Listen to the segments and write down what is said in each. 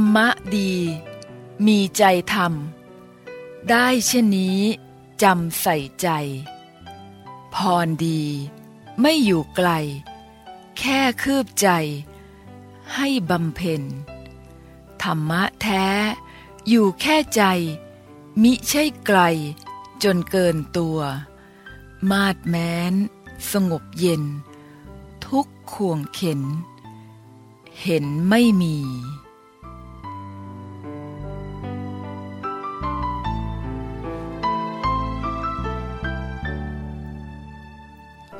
รรมะดี มีใจธรรม ได้เช่นนี้จำใส่ใจ พรดี ไม่อยู่ไกล แค่คืบใจ ให้บำเพ็ญ ธรรมะแท้ อยู่แค่ใจ มิใช่ไกล จนเกินตัว มาดแม้น สงบเย็น ทุกข่วงเข็น เห็นไม่มี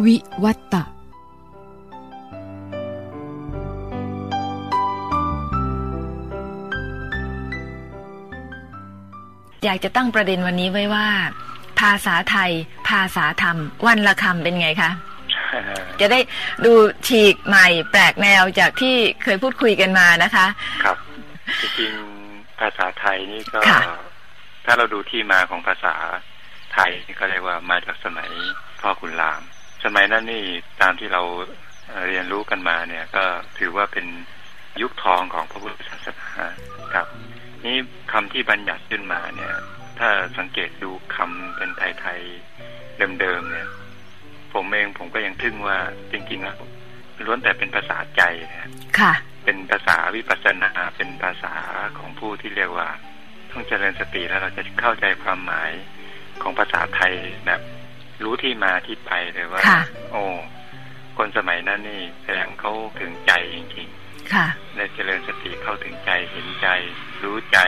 วิวัตตะ อยากจะตั้งประเด็นวันนี้ไว้ว่า ภาษาไทย ภาษาธรรม วันละคำเป็นไงคะจะได้ดูฉีกใหม่แปลกแนวจากที่เคยพูดคุยกันมานะคะ ครับ จริงๆภาษาไทยนี่ก็ค่ะถ้าเราดูที่มาของภาษาไทยนี่ก็เรียกว่ามาจากสมัยพ่อขุนราม สมัยนั้นนี่ตามที่เราเอ่อเรียนรู้กันมาเนี่ย ก็ถือว่าเป็นยุคทองของพระพุทธศาสนาครับ นี่คำที่บัญญัติขึ้นมาเนี่ย ถ้าสังเกตดูคำเป็นไทยๆเดิมๆเนี่ย ผมเองผมก็ยังทึ่งว่าจริงๆแล้วล้วนแต่เป็นภาษาใจนะค่ะ เป็นภาษาวิปัสสนา เป็นภาษาของผู้ที่เรียกว่า ต้องเจริญสติแล้วเราจะเข้าใจความหมายของภาษาไทยแบบ รู้ที่มาที่ไปเลยว่าค่ะโอ้คนสมัยนั้นนี่แสดงเขาถึงใจจริงค่ะๆได้เจริญสติเข้าถึงใจเห็นใจ รู้ใจ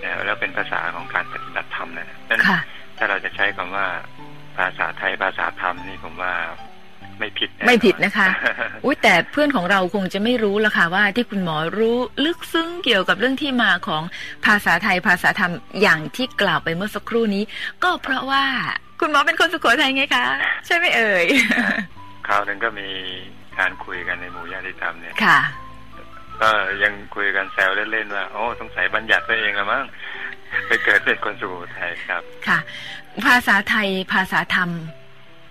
แล้วแล้วเป็นภาษาของการปฏิบัติธรรมนะนั้นค่ะถ้าเราจะใช้คำว่าภาษาไทยภาษาธรรมนี่ผมว่าไม่ผิดแน่นอนไม่ผิดนะคะ อุ้ยแต่เพื่อนของเราคงจะไม่รู้ละค่ะว่าที่คุณหมอรู้ลึกซึ้งเกี่ยวกับเรื่องที่มาของภาษาไทยภาษาธรรมอย่างที่กล่าวไปเมื่อสักครู่นี้ ก็เพราะว่า คุณหมอเป็นคนสุโขทัยไงคะ ใช่ไหมเอ่ยคราวหนึ่งก็มีการคุยกันในหมู่ญาติธรรมเนี่ยค่ะ ก็ยังคุยกันแซวเล่นๆว่าโอ้สงสัยบัญญัติตัวเองละมั้งไปเกิดเป็นคนสุโขทัยครับ ค่ะ ภาษาไทยภาษาธรรม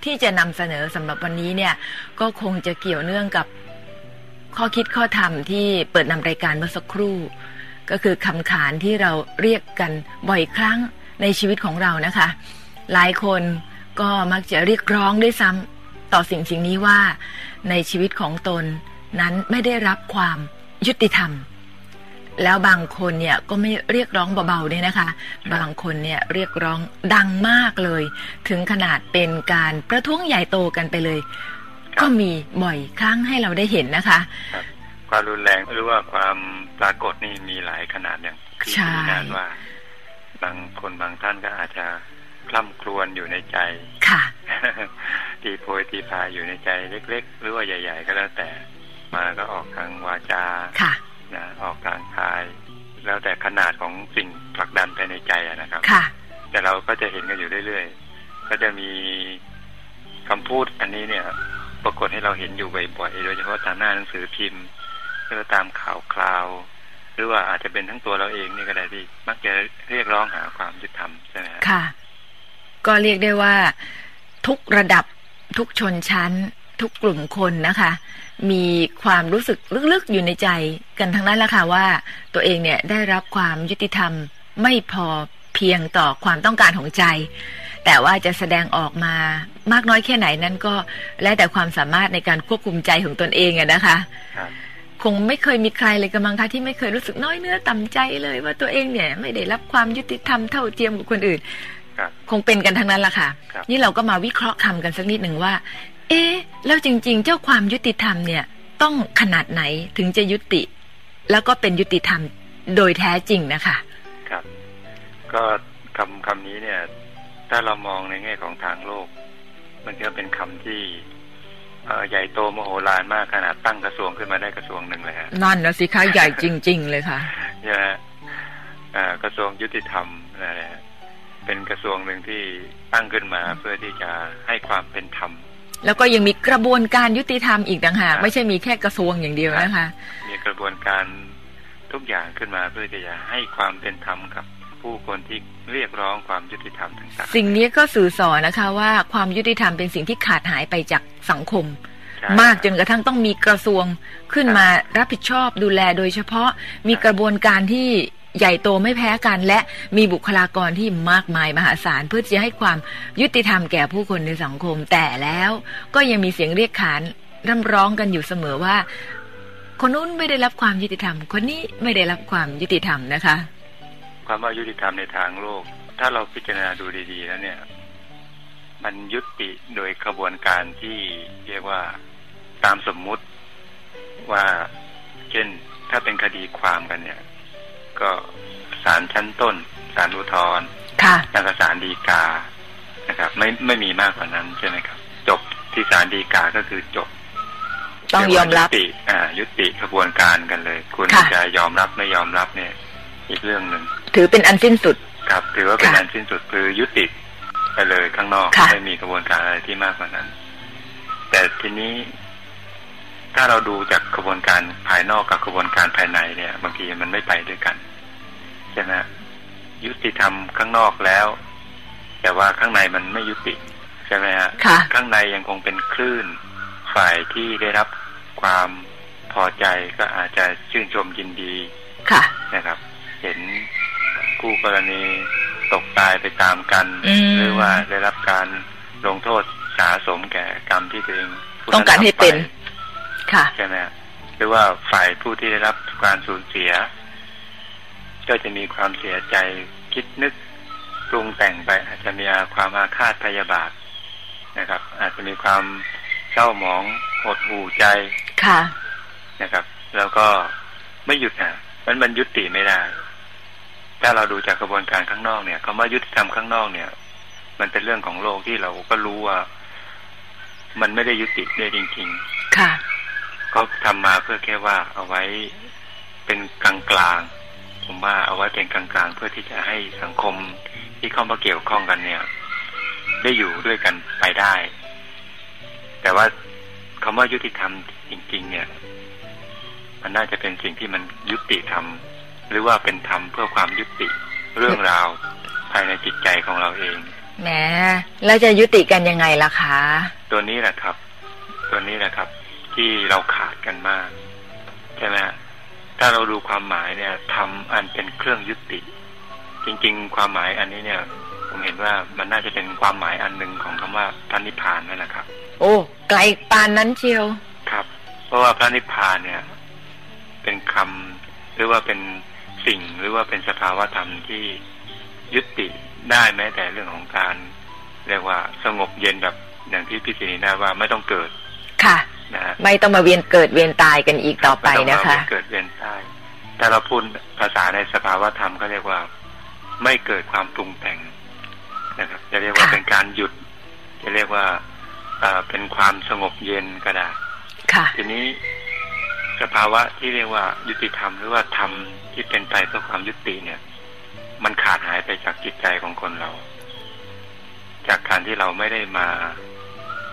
ที่จะนำเสนอสำหรับวันนี้เนี่ย ก็คงจะเกี่ยวเนื่องกับข้อคิดข้อธรรมที่เปิดนำรายการเมื่อสักครู่ ก็คือคำขานที่เราเรียกกันบ่อยครั้งในชีวิตของเรานะคะ หลายคนก็มักจะเรียกร้องด้วยซ้ำต่อสิ่งสิ่งนี้ว่า ในชีวิตของตนนั้นไม่ได้รับความยุติธรรม แล้วบางคนเนี่ยก็ไม่เรียกร้องเบาๆเนี่ยนะคะ บางคนเนี่ยเรียกร้องดังมากเลย ถึงขนาดเป็นการประท้วงใหญ่โตกันไปเลยครับก็มีบ่อยครั้งให้เราได้เห็นนะคะความรุนแรงหรือว่าความปรากฏนี่มีหลายขนาดอย่างที่ใช่ที่งานว่า บางคนบางท่านก็อาจจะ คล่ำครวญอยู่ในใจค่ะตีโพยตีพายอยู่ในใจเล็ก ๆ หรือว่าใหญ่ ๆ ก็แล้วแต่ มาก็ออกทางวาจาค่ะนะออกทางกาย แล้วแต่ขนาดของสิ่งผลักดันภายในใจอะนะครับค่ะ แต่เราก็จะเห็นกันอยู่เรื่อยๆ ก็จะมีคำพูดอันนี้เนี่ย ปรากฏให้เราเห็นอยู่บ่อยๆโดยเฉพาะตามหน้าหนังสือพิมพ์หรือว่าตามข่าวคราว หรือว่าอาจจะเป็นทั้งตัวเราเองนี่ก็ได้ที่มักจะเรียกร้องหาความยุติธรรมใช่ไหมฮะค่ะ ก็เรียกได้ว่า ทุกระดับทุกชนชั้น ทุกกลุ่มคนนะคะ มีความรู้สึกลึกๆอยู่ในใจกันทั้งนั้นแหละค่ะว่า ตัวเองเนี่ยได้รับความยุติธรรมไม่พอเพียงต่อความต้องการของใจ แต่ว่าจะแสดงออกมามากน้อยแค่ไหนนั้นก็แล้วแต่ความสามารถในการควบคุมใจของตนเองอะนะคะครับคงไม่เคยมีใครเลยกำลังคะที่ไม่เคยรู้สึกน้อยเนื้อต่ำใจเลย ว่าตัวเองเนี่ยไม่ได้รับความยุติธรรมเท่าเทียมกับคนอื่น ครับคงเป็นกันทั้งนั้นล่ะค่ะครับนี่เราก็มาวิเคราะห์คำกันสักนิดหนึ่งว่า เอ๊ะแล้วจริง ๆ เจ้าความยุติธรรมเนี่ย ต้องขนาดไหนถึงจะยุติ แล้วก็เป็นยุติธรรมโดยแท้จริงนะคะครับ ก็คำคำนี้เนี่ย ถ้าเรามองในแง่ของทางโลก มันก็เป็นคำที่เอ่อใหญ่โตมโหฬารมากขนาดตั้งกระทรวงขึ้นมาได้กระทรวงหนึ่งเลยฮะนั่นนะสิคะใหญ่จริง ๆ เลยค่ะใช่ไหมฮะอ่ากระทรวงยุติธรรมนะฮะ เป็นกระทรวงหนึ่งที่ตั้งขึ้นมาเพื่อที่จะให้ความเป็นธรรม แล้วก็ยังมีกระบวนการยุติธรรมอีกต่างหากครับไม่ใช่มีแค่กระทรวงอย่างเดียวนะคะ มีกระบวนการทุกอย่างขึ้นมาเพื่อที่จะให้ความเป็นธรรมกับผู้คนที่เรียกร้องความยุติธรรมต่างๆ สิ่งนี้ก็สื่อสอนนะคะว่าความยุติธรรมเป็นสิ่งที่ขาดหายไปจากสังคมใช่มากจนกระทั่งต้องมีกระทรวงขึ้นมารับผิดชอบดูแลโดยเฉพาะมีกระบวนการที่ ใหญ่โตไม่แพ้กัน และมีบุคลากรที่มากมายมหาศาลเพื่อจะให้ความยุติธรรมแก่ผู้คนในสังคม แต่แล้วก็ยังมีเสียงเรียกขานร่ำร้องกันอยู่เสมอว่า คนนู้นไม่ได้รับความยุติธรรม คนนี้ไม่ได้รับความยุติธรรมนะคะ ความว่ายุติธรรมในทางโลก ถ้าเราพิจารณาดูดีๆแล้วเนี่ย มันยุติโดยกระบวนการที่เรียกว่าตามสมมุติว่าเช่นถ้าเป็นคดีความกันเนี่ย ก็ศาลชั้นต้นศาลอุทธรณ์ค่ะแล้วก็ศาลฎีกานะครับ ไม่ไม่มีมากกว่านั้นใช่ไหมครับ จบที่ศาลฎีกาก็คือจบ ต้องยอมรับยุติอ่า ยุติกระบวนการกันเลย คุณค่ะจะยอมรับไม่ยอมรับเนี่ย อีกเรื่องหนึ่งถือเป็นอันสิ้นสุดครับถือว่าเป็นค่ะอันสิ้นสุดคือยุติไปเลยข้างนอกค่ะไม่มีกระบวนการอะไรที่มากกว่านั้น แต่ทีนี้ ถ้าเราดูจากกระบวนการภายนอกกับกระบวนการภายในเนี่ย บางทีมันไม่ไปด้วยกันใช่ไหมฮะยุติธรรมข้างนอกแล้ว แต่ว่าข้างในมันไม่ยุติใช่ไหมฮะค่ะข้างในยังคงเป็นคลื่นฝ่ายที่ได้รับความพอใจก็อาจจะชื่นชมยินดีค่ะนะครับ เห็นคู่กรณีตกตายไปตามกันอืมหรือว่าได้รับการลงโทษสาสมแก่กรรมที่ตัวเองผู้ต้องการให้เป็นทำไค่ะ ใช่ไหมฮะหรือว่าฝ่ายผู้ที่ได้รับการสูญเสีย ก็จะมีความเสียใจคิดนึกปรุงแต่งไป อาจจะมีความอาฆาตพยาบาทนะครับ อาจจะมีความเศร้าหมองหดหู่ใจค่ะนะครับ แล้วก็ไม่หยุดนะมันมันยุติไม่ได้ ถ้าเราดูจากกระบวนการข้างนอกเนี่ยคำว่ายุติธรรมข้างนอกเนี่ย มันเป็นเรื่องของโลกที่เราก็รู้ว่า มันไม่ได้ยุติได้จริง ๆ ค่ะ เขาทำมาเพื่อแค่ว่าเอาไว้เป็นกลางกลางๆผมว่าเอาไว้เป็นกลางกลางๆเพื่อที่จะให้สังคมที่เข้ามาเกี่ยวข้องกันเนี่ย ได้อยู่ด้วยกันไปได้ แต่ว่าคำว่ายุติธรรมจริง ๆ เนี่ย มันน่าจะเป็นสิ่งที่มันยุติธรรมหรือว่าเป็นธรรมเพื่อความยุติเรื่องราวภายในจิตใจของเราเองแหมแล้วจะยุติกันยังไงล่ะคะ ตัวนี้แหละครับ ตัวนี้แหละครับ ที่เราขาดกันมากใช่ไหมฮะถ้าเราดูความหมายเนี่ยทำอันเป็นเครื่องยุติ จริง ๆ ความหมายอันนี้เนี่ย ผมเห็นว่ามันน่าจะเป็นความหมายอันหนึ่งของคำว่าพระนิพพานนั่นแหละครับ โอ้ไกลปานนั้นเชียวครับ เพราะว่าพระนิพพานเนี่ย เป็นคำหรือว่าเป็นสิ่งหรือว่าเป็นสภาวะธรรมที่ยุติได้แม้แต่เรื่องของการ เรียกว่าสงบเย็นแบบอย่างที่พี่สินีนาว่าไม่ต้องเกิด ค่ะ นะฮะไม่ต้องมาเวียนเกิดเวียนตายกันอีกต่อไปนะคะม่ต้องมาเกิดเวียนตายแต่เราพูดภาษาในสภาวะธรรมก็เรียกว่า ไม่เกิดความปรุงแต่งนะครับ จะเรียกว่าค่ะเป็นการหยุด จะเรียกว่าเอ่อเป็นความสงบเย็นก็ได้ค่ะทีนี้สภาวะที่เรียกว่ายุติธรรมหรือว่าธรรมที่เป็นไปเพื่อความยุติเนี่ย มันขาดหายไปจากจิตใจของคนเรา จากการที่เราไม่ได้มา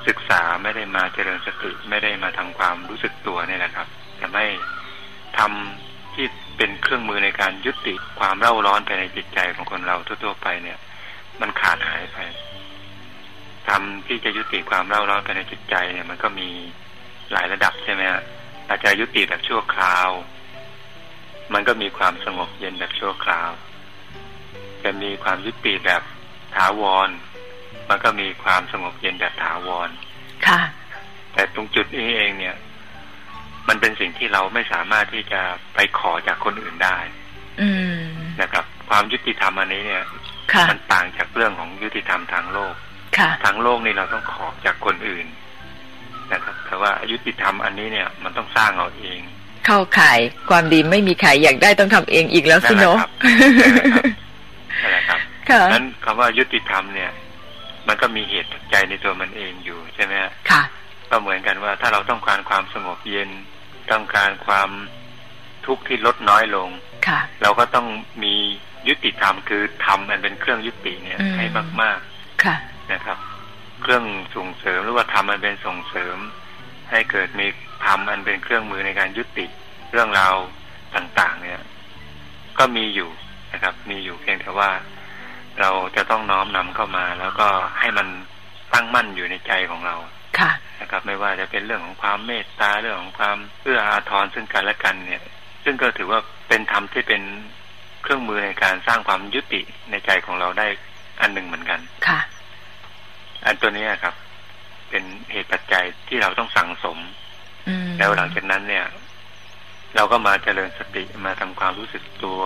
ศึกษาไม่ได้มาเจริญสติไม่ได้มาทำความรู้สึกตัวเนี่ยนะครับทำให้ทำที่เป็นเครื่องมือในการยุติความเร่าร้อนภายในจิตใจของคนเราทั่วๆไปเนี่ย มันขาดหายไปทำที่จะยุติความเร่าร้อนภายในจิตใจเนี่ย มันก็มีหลายระดับใช่ไหมฮะอาจจะยุติแบบชั่วคราว มันก็มีความสงบเย็นแบบชั่วคราว จะมีความยุติแบบถาวร มันก็มีความสงบเย็นแบบถาวร ค่ะ แต่ตรงจุดนี้เองเนี่ย มันเป็นสิ่งที่เราไม่สามารถที่จะไปขอจากคนอื่นได้ อืมนะครับ ความยุติธรรมอันนี้เนี่ยค่ะมันต่างจากเรื่องของยุติธรรมทางโลกค่ะทางโลกนี่เราต้องขอจากคนอื่น นะครับ แต่ว่ายุติธรรมอันนี้เนี่ย มันต้องสร้างเอาเอง เข้าข่ายความดีไม่มีใครอยากได้ต้องทำเองอีกแล้วสินั่นแหละเนาะครับนั่นแหละครับค่ะนั้นคำว่ายุติธรรมเนี่ย มันก็มีเหตุปัจจัยในตัวมันเองอยู่ใช่ไหมฮะค่ะ ก็เหมือนกันว่าถ้าเราต้องการความสงบเย็น ต้องการความทุกข์ที่ลดน้อยลงค่ะ เราก็ต้องมียุติธรรมคือทำมันเป็นเครื่องยุติเนี่ยอืมให้มากค่ะๆนะครับ เครื่องส่งเสริมหรือว่าทำมันเป็นส่งเสริม ให้เกิดมีทำมันเป็นเครื่องมือในการยุติเรื่องราวต่าง ๆ เนี่ย ก็มีอยู่นะครับ มีอยู่เพียงแต่ว่า เราจะต้องน้อมนำเข้ามา แล้วก็ให้มันตั้งมั่นอยู่ในใจของเราค่ะนะครับ ไม่ว่าจะเป็นเรื่องของความเมตตาเรื่องของความเอื้ออาทรซึ่งกันและกันเนี่ย ซึ่งก็ถือว่าเป็นธรรมที่เป็นเครื่องมือในการสร้างความยุติในใจของเราได้อันหนึ่งเหมือนกันค่ะ อันตัวนี้ครับ เป็นเหตุปัจจัยที่เราต้องสั่งสมอืมแล้วหลังจากนั้นเนี่ย เราก็มาเจริญสติมาทำความรู้สึกตัว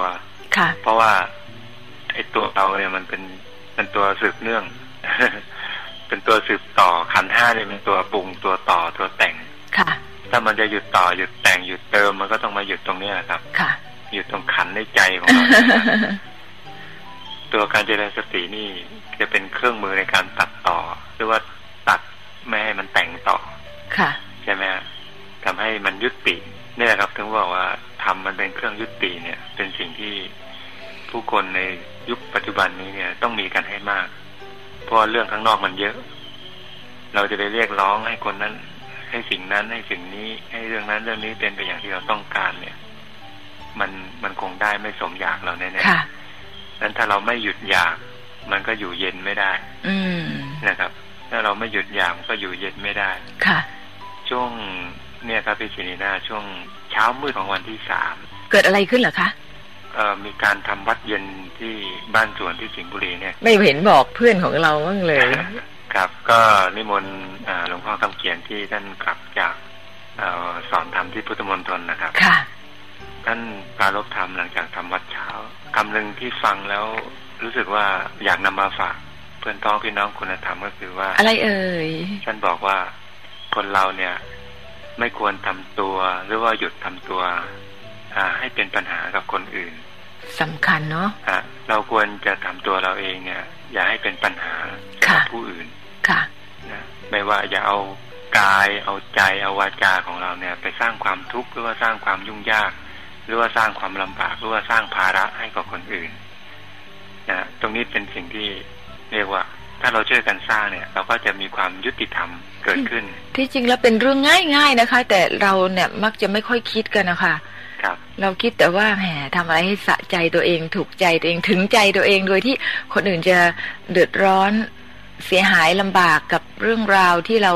ค่ะเพราะว่า ไอ้ตัวเราเนี่ยมันเป็นเป็นตัวสืบเนื่อง เป็นตัวสืบต่อขันธ์ห้าเนี่ยเป็นตัวปรุงตัวต่อตัวแต่งค่ะ ถ้ามันจะหยุดต่อหยุดแต่งหยุดเติมมันก็ต้องมาหยุดตรงเนี้ยครับ ค่ะ หยุดตรงขันธ์ในใจของเราเนี่ยนะครับตัวการเจริญสตินี่จะเป็นเครื่องมือในการตัดต่อ หรือว่าตัดไม่ให้มันแต่งต่อ ค่ะ ใช่ไหมฮะทำให้มันยุติเนี่ยครับ ถึงบอกว่าทำมันเป็นเครื่องยุติเนี่ย เป็นสิ่งที่ ผู้คนในยุคปัจจุบันนี้เนี่ย ต้องมีกันให้มาก เพราะว่าเรื่องข้างนอกมันเยอะ เราจะไปเรียกร้องให้คนนั้น ให้สิ่งนั้นให้สิ่งนี้ ให้เรื่องนั้นเรื่องนี้เป็นไปอย่างที่เราต้องการเนี่ย มันมันคงได้ไม่สมอยากเราแน่ๆค่ะนั้นถ้าเราไม่หยุดอยาก มันก็อยู่เย็นไม่ได้ อืมนะครับ ถ้าเราไม่หยุดอยากมันก็อยู่เย็นไม่ได้ค่ะ ช่วงเนี่ยครับพี่ชินีนาช่วงเช้ามืดของวันที่สามเกิดอะไรขึ้นเหรอคะเอ่อ มีการทำวัดเย็นที่บ้านสวนที่สิงห์บุรีเนี่ย ไม่เห็นบอกเพื่อนของเราบ้างเลย ครับก็นิมนต์อ่าหลวงพ่อคำเขียนที่ท่านกลับจากเอ่อสอนธรรมที่พุทธมณฑลนะครับ ค่ะ ท่านปรารบธรรมหลังจากทำวัดเช้าคำหนึ่งที่ฟังแล้วรู้สึกว่าอยากนำมาฝากเพื่อนพ้องพี่น้องคุณธรรมก็คือว่า อะไรเอ่ยท่านบอกว่าคนเราเนี่ย ไม่ควรทำตัวหรือว่าหยุดทำตัวอ่าให้เป็นปัญหากับคนอื่น สำคัญเนาะฮะเราควรจะทำตัวเราเองเนี่ย อย่าให้เป็นปัญหาค่ะกับผู้อื่นค่ะนะไม่ว่าอย่าเอากายเอาใจเอาวาจาของเราเนี่ย ไปสร้างความทุกข์หรือว่าสร้างความยุ่งยาก หรือว่าสร้างความลำบากหรือว่าสร้างภาระให้กับคนอื่นนะตรงนี้เป็นสิ่งที่เรียกว่า ถ้าเราช่วยกันสร้างเนี่ย เราก็จะมีความยุติธรรมเกิดขึ้น ที่จริงแล้วเป็นเรื่องง่ายๆนะคะ แต่เราเนี่ยมักจะไม่ค่อยคิดกันนะคะครับ เราคิดแต่ว่าแหมทำอะไรให้สะใจตัวเองถูกใจตัวเองถึงใจตัวเองโดยที่คนอื่นจะเดือดร้อนเสียหายลำบากกับเรื่องราวที่เรา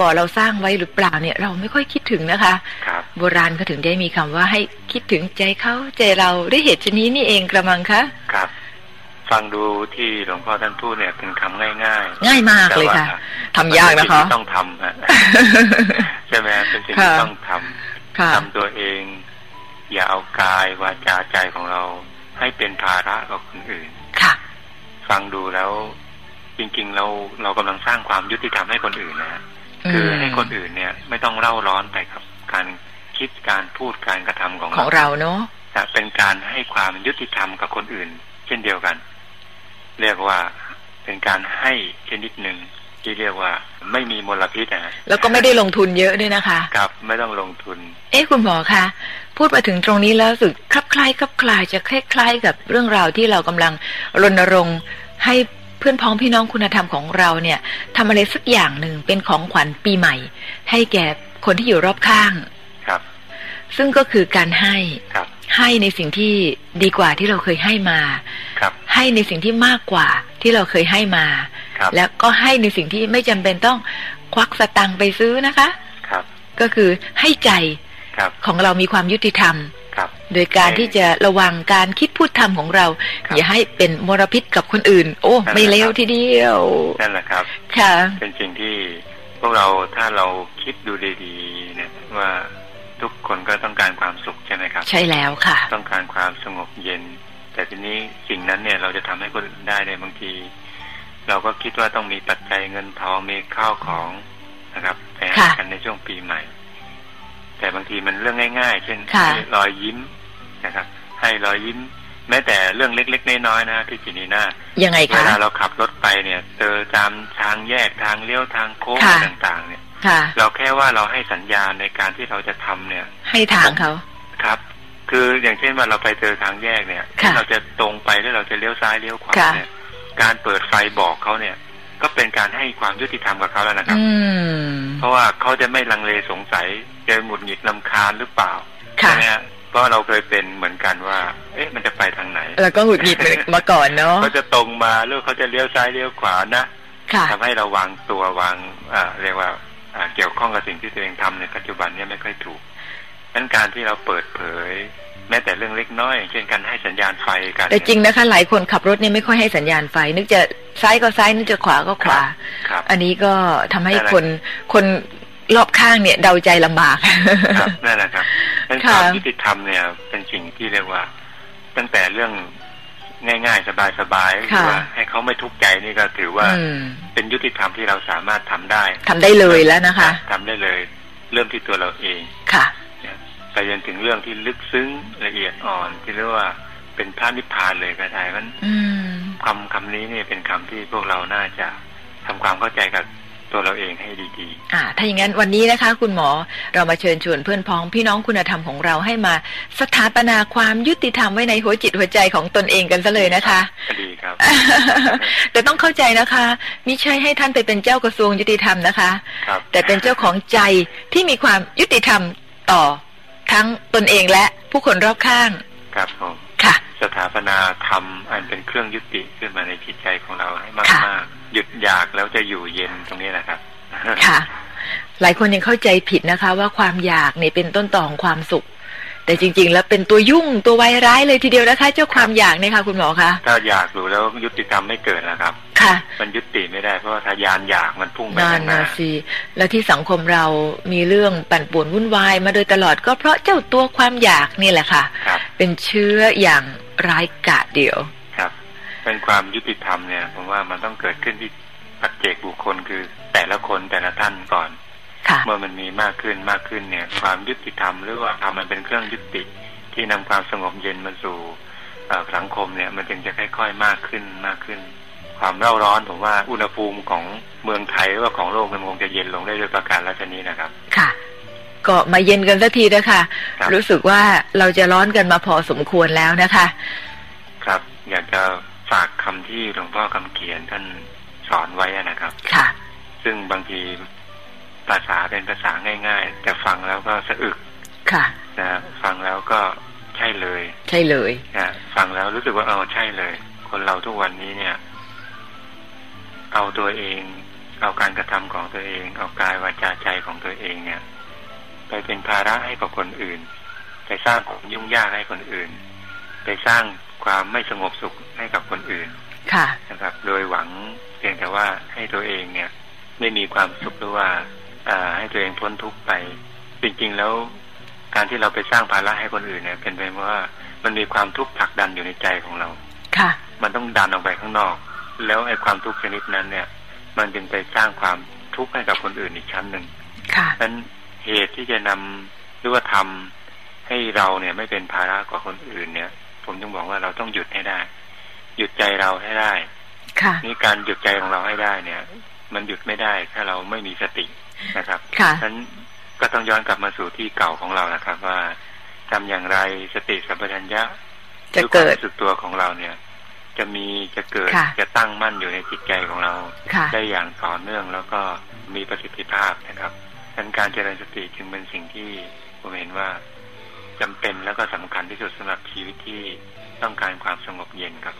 ก่อเราสร้างไว้หรือเปล่าเนี่ย เราไม่ค่อยคิดถึงนะคะครับโบราณเขาถึงได้มีคำว่าให้คิดถึงใจเขาใจเราได้เหตุชนี้นี่เองกระมังคะครับฟังดูที่หลวงพ่อท่านพูดเนี่ยเป็นคำง่ายๆง่ายมากแต่เลยว่าค่ะทำยากนะคะเป็สิ่งที่ต้องทำฮะใช่ไหมฮะเป็นสิ่งที่ค่ะต้องทำค่ะทำตัวเอง อย่าเอากายวาจาใจของเรา ให้เป็นภาระกับคนอื่น ค่ะ ฟังดูแล้ว จริง ๆ เราเรากำลังสร้างความยุติธรรมให้คนอื่นนะฮะคือให้คนอื่นเนี่ย ไม่ต้องเล่าร้อนไปกับการคิดการพูดการกระทำของของเราเนาะแต่เป็นการให้ความยุติธรรมกับคนอื่น เช่นเดียวกัน เรียกว่าเป็นการให้ชนิดหนึ่งที่เรียกว่าไม่มีมลพิษนะฮะแล้วก็ไม่ได้ลงทุนเยอะด้วยนะคะ ครับไม่ต้องลงทุน เอ๊ะคุณหมอคะ พูดมาถึงตรงนี้แล้วรู้สึกคลับคล้ายคลับคลายจะคล้ายๆกับเรื่องราวที่เรากำลังรณรงค์ให้เพื่อนพ้องพี่น้องคุณธรรมของเราเนี่ยทำอะไรสักอย่างหนึ่งเป็นของขวัญปีใหม่ ให้แก่คนที่อยู่รอบข้างครับ ซึ่งก็คือการให้ครับให้ในสิ่งที่ดีกว่าที่เราเคยให้มาครับ ให้ในสิ่งที่มากกว่าที่เราเคยให้มาครับแล้วก็ให้ในสิ่งที่ไม่จำเป็นต้องควักสตังค์ไปซื้อนะคะ ครับ ก็คือให้ใจครับ ของเรามีความยุติธรรมครับโดยการที่จะระวังการคิดพูดทำของเราครับอย่าให้เป็นมลพิษกับคนอื่น โอ้นั่นแหละไม่เลวครับทีเดียวนั่นแหละครับค่ะเป็นสิ่งที่พวกเราถ้าเราคิดดูดีๆเนี่ยว่าทุกคนก็ต้องการความสุขใช่ไหมครับ ใช่แล้วค่ะ ต้องการความสงบเย็น แต่ทีนี้สิ่งนั้นเนี่ยเราจะทำให้คนอื่นได้เนี่ยบางที เราก็คิดว่าต้องมีปัจจัยเงินทองมีข้าวของนะครับไปให้ค่ะกันในช่วงปีใหม่ แต่บางทีมันเรื่องง่าย ๆ เช่นค่ะให้รอยยิ้มนะครับ ให้รอยยิ้ม แม้แต่เรื่องเล็กๆน้อยๆนะพี่จินีนายังไงเวคะลาเราขับรถไปเนี่ยเจอตามทางแยกทางเลี้ยวทางโค้งค่ะต่างๆ เนี่ยค่ะเราแค่ว่าเราให้สัญญาณในการที่เราจะทำเนี่ย ให้ทางเขาครับ คืออย่างเช่นว่าเราไปเจอทางแยกเนี่ยค่ะเราจะตรงไปหรือเราจะเลี้ยวซ้ายเลี้ยวขวาค่ะเนี่ยการเปิดไฟบอกเขาเนี่ย ก็เป็นการให้ความยุติธรรมกับเขาแล้วนะครับอืมเพราะว่าเขาจะไม่ลังเลสงสัยจะหงุดหงิดลำคาญหรือเปล่าค่ะใช่ไหมฮะเพราะเราเคยเป็นเหมือนกันว่า เอ๊ะ มันจะไปทางไหน แล้วก็หงุดหงิดมาก่อนเนาะเขาจะตรงมาหรือเขาจะเลี้ยวซ้ายเลี้ยวขวานะค่ะทำให้เราวางตัววางอ่าเรียกว่าอ่าเกี่ยวข้องกับสิ่งที่ตัวเองทำในปัจจุบันเนี่ยไม่ค่อยถูกนั้นการที่เราเปิดเผย แม้แต่เรื่องเล็กน้อยอย่างเช่นการให้สัญญาณไฟกันแต่จริงนะคะ หลายคนขับรถเนี่ยไม่ค่อยให้สัญญาณไฟ นึกจะ ซ้ายก็ซ้ายนึกจะขวาก็ขวาครับอันนี้ก็ทำให้นั่นแหละคนคนรอบข้างเนี่ยเดาใจลำบากครับนั่นแหละครับนั้นค่ะความยุติธรรมเนี่ย เป็นสิ่งที่เรียกว่า ตั้งแต่เรื่องง่ายๆ สบายๆหรือว่าให้เขาไม่ทุกข์ใจนี่ก็ถือว่าอืมเป็นยุติธรรมที่เราสามารถทำได้ทำได้เลยแล้วนะคะทำได้เลย เริ่มที่ตัวเราเองค่ะเนี่ยไปจนถึงเรื่องที่ลึกซึ้งละเอียดอ่อนที่เรียกว่า เป็นพระนิพพานเลยก็ได้มันอืมคำคำนี้เนี่ยเป็นคำที่พวกเราน่าจะทำความเข้าใจกับตัวเราเองให้ดีอ่า ถ้าอย่างนั้นวันนี้นะคะ คุณหมอเรามาเชิญชวนเพื่อนพ้องพี่น้องคุณธรรมของเราให้มาสถาปนาความยุติธรรมไว้ในหัวจิตหัวใจของตนเองกันซะเลยนะคะๆก็ดีครับ แต่ต้องเข้าใจนะคะมิใช่ให้ท่านไปเป็นเจ้ากระทรวงยุติธรรมนะคะครับแต่เป็นเจ้าของใจที่มีความยุติธรรมต่อทั้งตนเองและผู้คนรอบข้าง ครับผมค่ะ สถาปนาธรรมอันเป็นเครื่องยุติขึ้นมาในจิตใจของเราให้มากค่ะมากหยุดอยากแล้วจะอยู่เย็นตรงนี้แหละครับ ค่ะ หลายคนยังเข้าใจผิดนะคะ ว่าความอยากเนี่ยเป็นต้นต่อของความสุข แต่จริง ๆ แล้วเป็นตัวยุ่งตัววายร้ายเลยทีเดียวนะคะ เจ้าความอยากเนี่ยค่ะคุณหมอคะถ้าอยากรู้แล้วยุติธรรมไม่เกิดนะครับ ค่ะ มันยุติไม่ได้เพราะว่าทายานอยากมันพุ่งไปนั่นข้างหน้านะสิและที่สังคมเรามีเรื่องปั่นป่วนวุ่นวายมาโดยตลอดก็เพราะเจ้าตัวความอยากนี่แหละค่ะครับเป็นเชื้ออย่าง ร้ายกาจเดียว ครับเป็นความยุติธรรมเนี่ยผมว่ามันต้องเกิดขึ้นที่ปัจเจกบุคคลคือแต่ละคนแต่ละท่านก่อนค่ะเมื่อมันมีมากขึ้นมากขึ้นเนี่ย ความยุติธรรมหรือว่าธรรมมันเป็นเครื่องยุติที่นำความสงบเย็นมาสู่เอ่อสังคมเนี่ยมันจึงจะค่อยๆมากขึ้นมากขึ้น ความเร่าร้อนผมว่าอุณหภูมิของเมืองไทยหรือว่าของโลกมันคงจะเย็นลงได้ด้วยประการลัชนี้นะครับ ค่ะ ก็มาเย็นกันสักทีนะคะครับรู้สึกว่าเราจะร้อนกันมาพอสมควรแล้วนะคะ ครับ อยากจะฝากคำที่หลวงพ่อคำเขียนท่านสอนไว้อะนะครับ ค่ะ ซึ่งบางทีภาษาเป็นภาษาง่าย ๆ แต่ฟังแล้วก็สะอึก ค่ะ นะ ฟังแล้วก็ใช่เลย ใช่เลยนะฟังแล้วรู้สึกว่าเออใช่เลย คนเราทุกวันนี้เนี่ย เอาตัวเอง เอาการกระทำของตัวเอง เอากายวาจาใจของตัวเองเนี่ย ไปเป็นภาระให้กับคนอื่น ไปสร้างความยุ่งยากให้คนอื่น ไปสร้างความไม่สงบสุขให้กับคนอื่น ค่ะนะครับ โดยหวังเพียงแต่ว่าให้ตัวเองเนี่ยไม่มีความสุขหรือว่าอ่าให้ตัวเองพ้นทุกข์ไป จริง ๆ แล้ว การที่เราไปสร้างภาระให้คนอื่นเนี่ย เป็นไปเพราะว่ามันมีความทุกข์ผลักดันอยู่ในใจของเรา ค่ะ มันต้องดันออกไปข้างนอก แล้วไอ้ความทุกข์ชนิดนั้นเนี่ย มันจึงไปสร้างความทุกข์ให้กับคนอื่นอีกชั้นหนึ่งค่ะนั้น เหตุที่จะนำหรือว่าทำให้เราเนี่ยไม่เป็นภาระกว่าคนอื่นเนี่ย ผมจึงบอกว่าเราต้องหยุดให้ได้ หยุดใจเราให้ได้ค่ะนี่การหยุดใจของเราให้ได้เนี่ย มันหยุดไม่ได้ถ้าเราไม่มีสตินะครับค่ะฉะนั้นก็ต้องย้อนกลับมาสู่ที่เก่าของเรานะครับ ว่าทำอย่างไรสติสัมปชัญญะจะเกิดหรือความรู้สึกตัวของเราเนี่ย จะมีจะเกิดค่ะจะตั้งมั่นอยู่ในจิตใจของเราค่ะได้อย่างต่อเนื่องแล้วก็มีประสิทธิภาพนะครับ ดังนั้นการเจริญสติจึงเป็นสิ่งที่ผมเห็นว่าจำเป็นแล้วก็สำคัญที่สุดสำหรับชีวิตที่ต้องการความสงบเย็นครับ